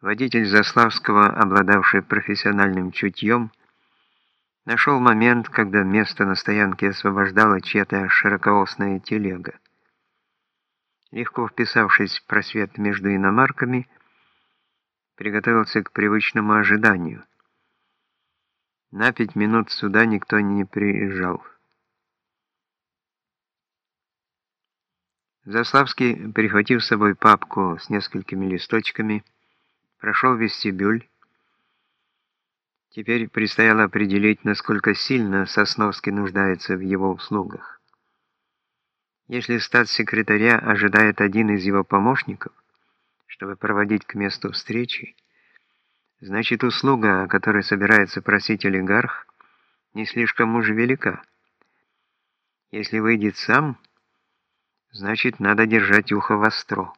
Водитель Заславского, обладавший профессиональным чутьем, нашел момент, когда место на стоянке освобождала чья-то широкоосная телега. Легко вписавшись в просвет между иномарками, приготовился к привычному ожиданию. На пять минут сюда никто не приезжал. Заславский, перехватив с собой папку с несколькими листочками, прошел вестибюль. Теперь предстояло определить, насколько сильно Сосновский нуждается в его услугах. Если статс-секретаря ожидает один из его помощников, чтобы проводить к месту встречи, значит услуга, о которой собирается просить олигарх, не слишком уж велика. Если выйдет сам, значит надо держать ухо востро.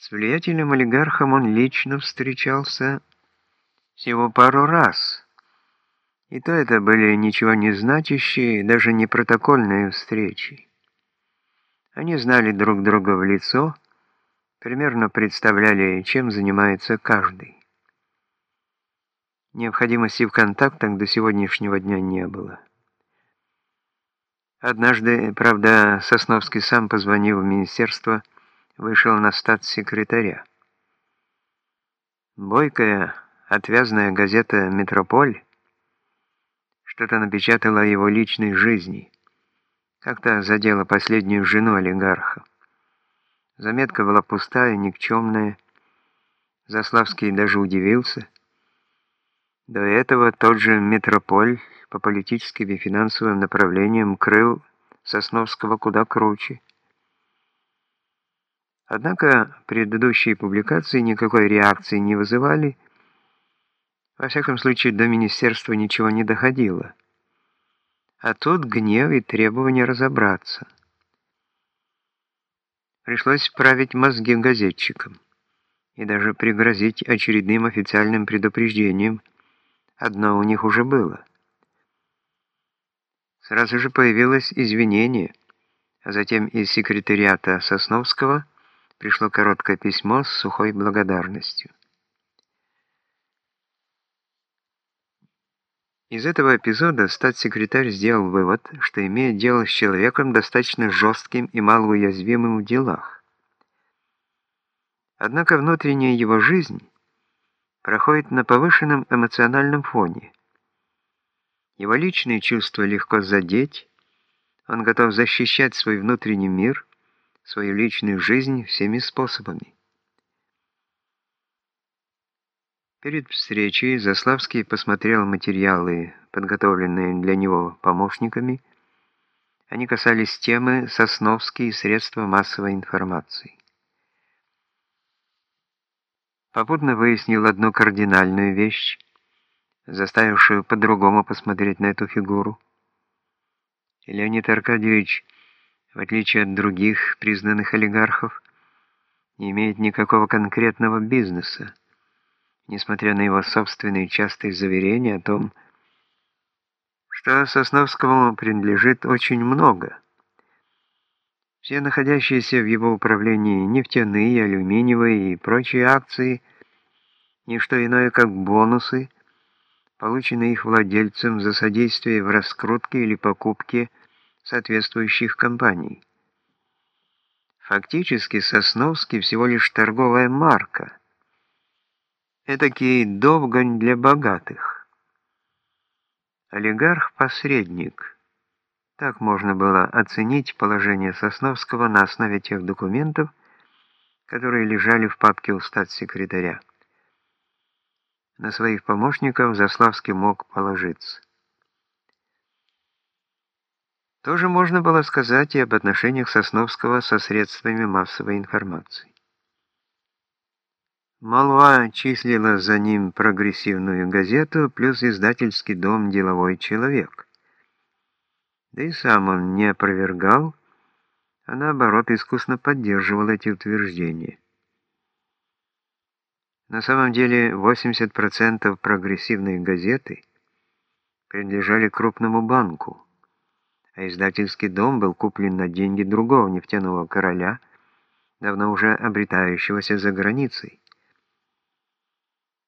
С влиятельным олигархом он лично встречался всего пару раз. И то это были ничего не значащие, даже не протокольные встречи. Они знали друг друга в лицо, примерно представляли, чем занимается каждый. Необходимости в контактах до сегодняшнего дня не было. Однажды, правда, Сосновский сам позвонил в министерство вышел на статс-секретаря. Бойкая, отвязная газета «Метрополь» что-то напечатала о его личной жизни. Как-то задела последнюю жену олигарха. Заметка была пустая, никчемная. Заславский даже удивился. До этого тот же «Метрополь» по политическим и финансовым направлениям крыл Сосновского куда круче. Однако предыдущие публикации никакой реакции не вызывали. Во всяком случае, до министерства ничего не доходило. А тут гнев и требование разобраться. Пришлось вправить мозги газетчикам и даже пригрозить очередным официальным предупреждением. Одно у них уже было. Сразу же появилось извинение, а затем из секретариата Сосновского – пришло короткое письмо с сухой благодарностью. Из этого эпизода статс-секретарь сделал вывод, что имеет дело с человеком достаточно жестким и малоуязвимым в делах. Однако внутренняя его жизнь проходит на повышенном эмоциональном фоне. Его личные чувства легко задеть, он готов защищать свой внутренний мир – свою личную жизнь всеми способами. Перед встречей Заславский посмотрел материалы, подготовленные для него помощниками. Они касались темы «Сосновские средства массовой информации». Попутно выяснил одну кардинальную вещь, заставившую по-другому посмотреть на эту фигуру. Леонид Аркадьевич – в отличие от других признанных олигархов, не имеет никакого конкретного бизнеса, несмотря на его собственные частые заверения о том, что Сосновскому принадлежит очень много. Все находящиеся в его управлении нефтяные, алюминиевые и прочие акции – не что иное, как бонусы, полученные их владельцем за содействие в раскрутке или покупке соответствующих компаний. Фактически Сосновский всего лишь торговая марка. Этакий довгань для богатых. Олигарх-посредник. Так можно было оценить положение Сосновского на основе тех документов, которые лежали в папке у статс-секретаря. На своих помощников Заславский мог положиться. Тоже можно было сказать и об отношениях Сосновского со средствами массовой информации. Молва числила за ним прогрессивную газету плюс издательский дом «Деловой человек». Да и сам он не опровергал, а наоборот искусно поддерживал эти утверждения. На самом деле 80% прогрессивной газеты принадлежали крупному банку а издательский дом был куплен на деньги другого нефтяного короля, давно уже обретающегося за границей.